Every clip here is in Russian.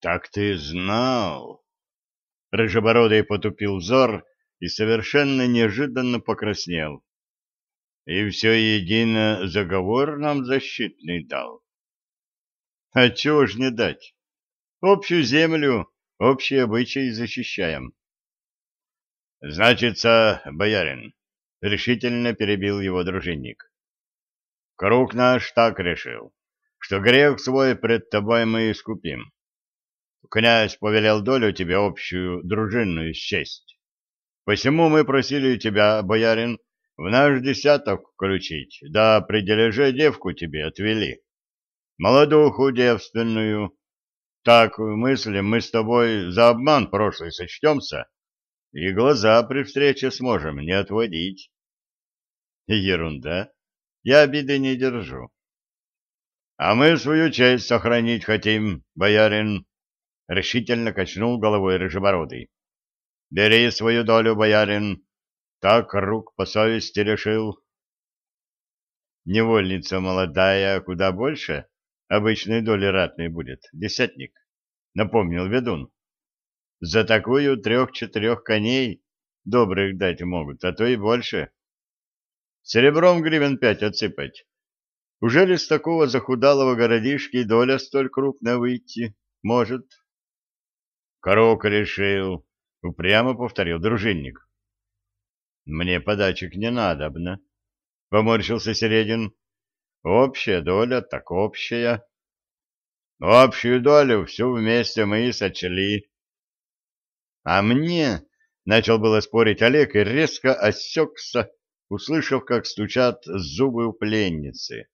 Так ты знал. Рыжебородый потупил взор и совершенно неожиданно покраснел. И все едино заговор нам защитный дал. А чего ж не дать? Общую землю, общие обычаи защищаем. Значится, боярин, — решительно перебил его дружинник. Круг наш так решил, что грех свой пред тобой мы искупим. Князь повелел долю тебе общую дружинную счесть. Посему мы просили тебя, боярин, в наш десяток включить, да при дележе девку тебе отвели. Молодуху девственную. Так мыслим, мы с тобой за обман прошлый сочтемся, и глаза при встрече сможем не отводить. Ерунда. Я обиды не держу. А мы свою честь сохранить хотим, боярин, — решительно качнул головой рыжебородый. Бери свою долю, боярин, так рук по совести решил. Невольница молодая куда больше обычной доли ратной будет, десятник, — напомнил ведун. За такую трех-четырех коней добрых дать могут, а то и больше. Серебром гривен пять отсыпать. Уже ли с такого захудалого городишки доля столь крупная выйти может? Корок решил, упрямо повторил дружинник. Мне подачек не надобно, поморщился Середин. Общая доля так общая. Общую долю всю вместе мы и сочли. А мне, начал было спорить Олег и резко осекся, услышав, как стучат зубы у пленницы.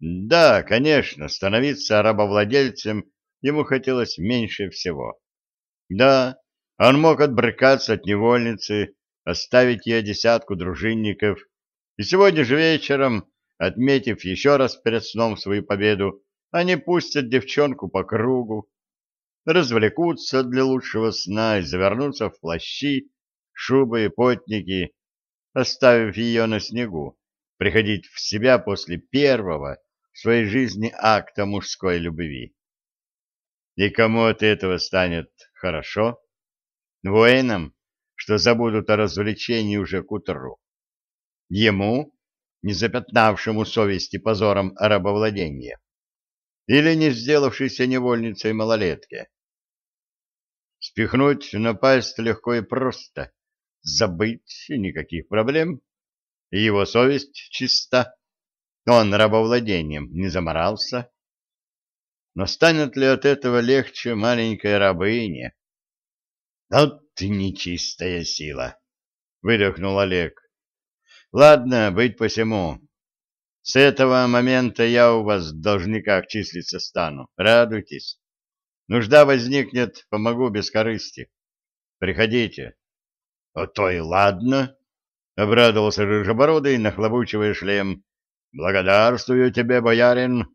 Да, конечно, становиться рабовладельцем ему хотелось меньше всего. Да, он мог отбрыкаться от невольницы, оставить ей десятку дружинников, и сегодня же вечером, отметив еще раз перед сном свою победу, они пустят девчонку по кругу, развлекутся для лучшего сна и завернутся в плащи, шубы и потники, оставив ее на снегу, приходить в себя после первого в своей жизни акта мужской любви. И кому от этого станет хорошо? Воинам, что забудут о развлечении уже к утру. Ему, не запятнавшему совести позором рабовладения, или не сделавшейся невольницей малолетке. Спихнуть напасть легко и просто, забыть никаких проблем. Его совесть чиста, он рабовладением не заморался. Но станет ли от этого легче маленькой рабыне? — Вот ты нечистая сила! — выдохнул Олег. — Ладно, быть посему. С этого момента я у вас в должниках числиться стану. Радуйтесь. Нужда возникнет, помогу без корысти. Приходите. — А то и ладно, — обрадовался Рыжебородый, нахлобучивая шлем. — Благодарствую тебе, боярин.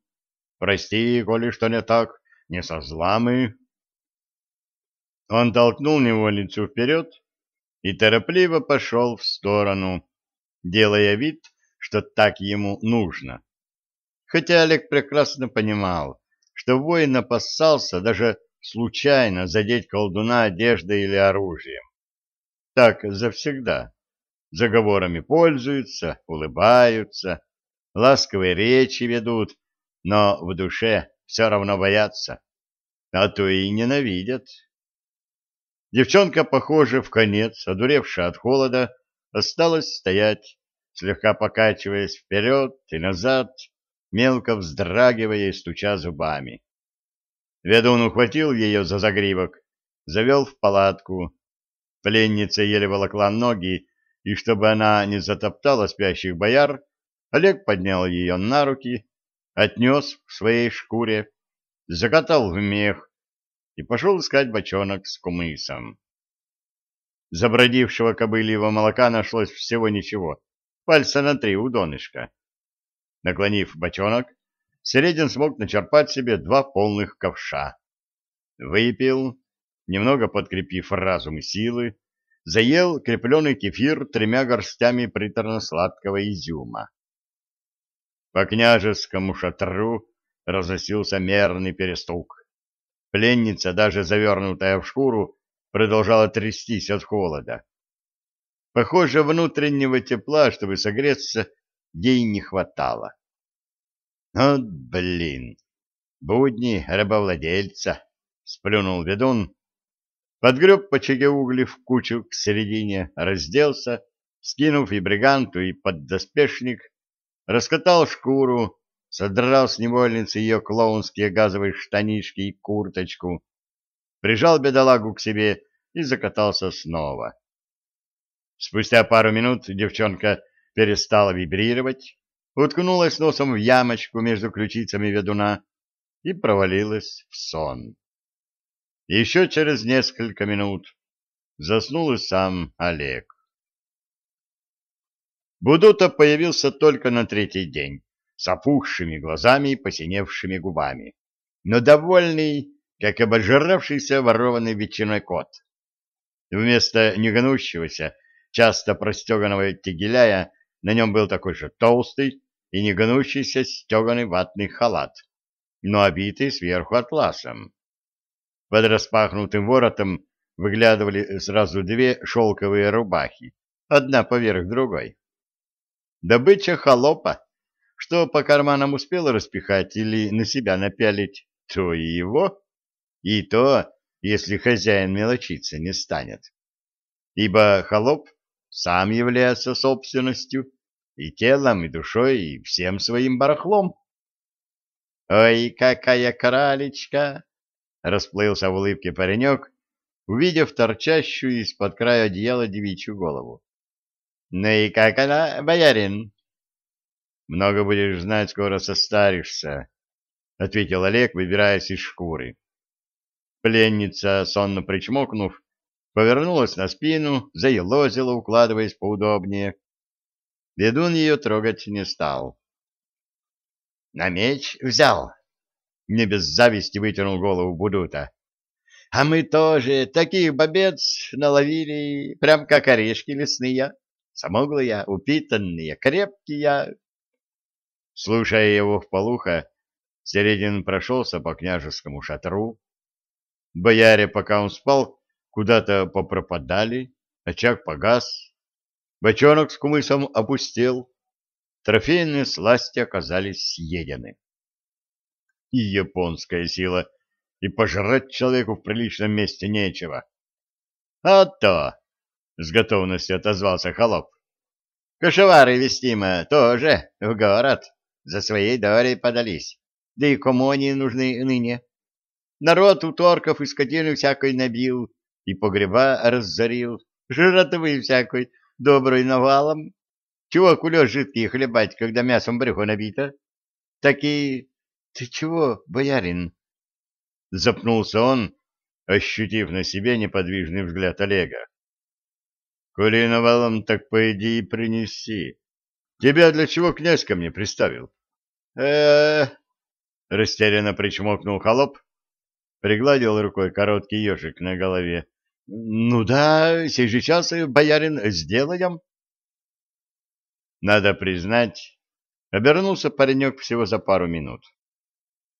Прости, коли что не так, не со зла мы. Он толкнул невольницу вперед и торопливо пошел в сторону, делая вид, что так ему нужно. Хотя Олег прекрасно понимал, что воин опасался даже случайно задеть колдуна одеждой или оружием так завсегда. Заговорами пользуются, улыбаются, ласковые речи ведут, но в душе все равно боятся, а то и ненавидят. Девчонка, похоже, в конец, одуревшая от холода, осталась стоять, слегка покачиваясь вперед и назад, мелко вздрагивая и стуча зубами. Ведун ухватил ее за загривок, завел в палатку, Пленница еле волокла ноги, и чтобы она не затоптала спящих бояр, Олег поднял ее на руки, отнес в своей шкуре, закатал в мех и пошел искать бочонок с кумысом. Забродившего кобыльего молока нашлось всего ничего, пальца на три у донышка. Наклонив бочонок, Середин смог начерпать себе два полных ковша. Выпил, немного подкрепив разум и силы, заел крепленый кефир тремя горстями приторно-сладкого изюма. По княжескому шатру разносился мерный перестук. Пленница, даже завернутая в шкуру, продолжала трястись от холода. Похоже, внутреннего тепла, чтобы согреться, ей не хватало. «Вот блин! Будни рабовладельца!» — сплюнул ведун, подгреб по чеге угли в кучу к середине, разделся, скинув и бриганту, и поддоспешник, раскатал шкуру, содрал с невольницы ее клоунские газовые штанишки и курточку, прижал бедолагу к себе и закатался снова. Спустя пару минут девчонка перестала вибрировать, уткнулась носом в ямочку между ключицами ведуна и провалилась в сон. Еще через несколько минут заснул и сам Олег. Будута появился только на третий день, с опухшими глазами и посиневшими губами, но довольный, как обожравшийся ворованный ветчиной кот. Вместо негнущегося, часто простеганного тегеляя на нем был такой же толстый и негнущийся стеганый ватный халат, но обитый сверху атласом. Под распахнутым воротом выглядывали сразу две шелковые рубахи, одна поверх другой. Добыча холопа, что по карманам успел распихать или на себя напялить, то и его, и то, если хозяин мелочиться не станет. Ибо холоп сам является собственностью и телом, и душой, и всем своим барахлом. «Ой, какая кралечка!» — расплылся в улыбке паренек, увидев торчащую из-под края одеяла девичью голову. Ну и как она, боярин? Много будешь знать, скоро состаришься, ответил Олег, выбираясь из шкуры. Пленница, сонно причмокнув, повернулась на спину, заелозила, укладываясь поудобнее. Ведун ее трогать не стал. — На меч взял? — не без зависти вытянул голову Будута. — А мы тоже таких бобец наловили, прям как орешки лесные смуглые, упитанные, крепкие. Слушая его вполуха, Середин прошелся по княжескому шатру. Бояре, пока он спал, куда-то попропадали, очаг погас, бочонок с кумысом опустел, трофейные сласти оказались съедены. И японская сила, и пожрать человеку в приличном месте нечего. А то с готовностью отозвался холоп. Кошевары вестимо тоже в город за своей долей подались. Да и кому они нужны ныне? Народ у торков и скотину всякой набил, и погреба разорил, жратвы всякой, доброй навалом. Чего кулешь жидкий хлебать, когда мясом брюхо набито? Такие... Ты чего, боярин? Запнулся он, ощутив на себе неподвижный взгляд Олега. Коли навалом, так пойди и принеси. Тебя для чего князь ко мне приставил? э растерянно причмокнул холоп, пригладил рукой короткий ежик на голове. Ну да, сей же час, боярин, сделаем. Надо признать, обернулся паренек всего за пару минут.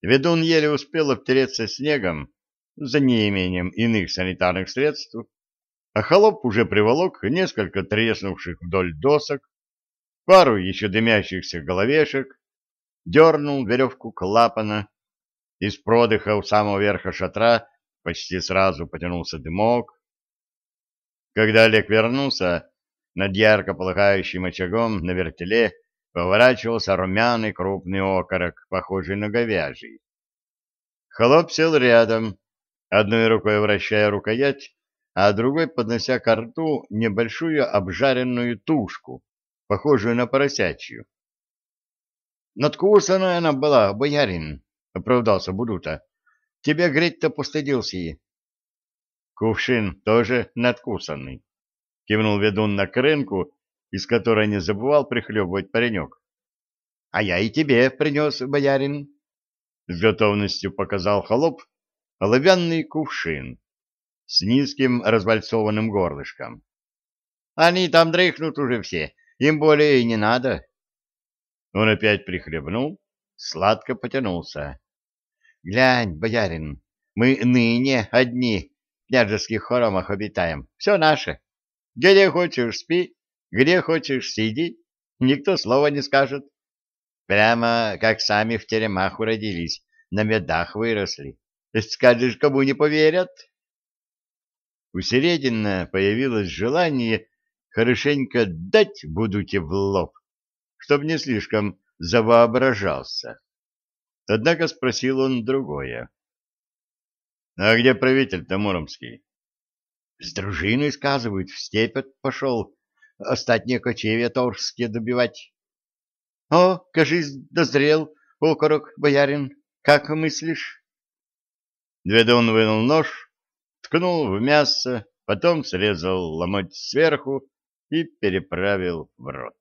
Ведун еле успел обтереться снегом за неимением иных санитарных средств, а холоп уже приволок несколько треснувших вдоль досок, пару еще дымящихся головешек, дернул веревку клапана, из продыха у самого верха шатра почти сразу потянулся дымок. Когда Олег вернулся, над ярко полыхающим очагом на вертеле поворачивался румяный крупный окорок, похожий на говяжий. Холоп сел рядом, одной рукой вращая рукоять, а другой поднося ко рту небольшую обжаренную тушку, похожую на поросячью. «Надкусанная она была, боярин», — оправдался Будута. «Тебе греть-то постыдился и...» «Кувшин тоже надкусанный», — кивнул ведун на крынку, из которой не забывал прихлебывать паренек. «А я и тебе принес, боярин», — с готовностью показал холоп оловянный кувшин с низким развальцованным горлышком. Они там дрыхнут уже все, им более и не надо. Он опять прихлебнул, сладко потянулся. — Глянь, боярин, Мы ныне одни в княжеских хоромах обитаем. Все наше. Где хочешь спи, где хочешь сиди, никто слова не скажет. Прямо как сами в теремах уродились, на медах выросли. Скажешь, кому не поверят? У Середина появилось желание хорошенько дать будете в лоб, чтоб не слишком завоображался. Однако спросил он другое. — А где правитель-то Муромский? — С дружиной, сказывают, в степь пошел, остатние кочевья торжские добивать. — О, кажись, дозрел, окорок, боярин, как мыслишь? Ведун вынул нож, ткнул в мясо, потом срезал ломоть сверху и переправил в рот.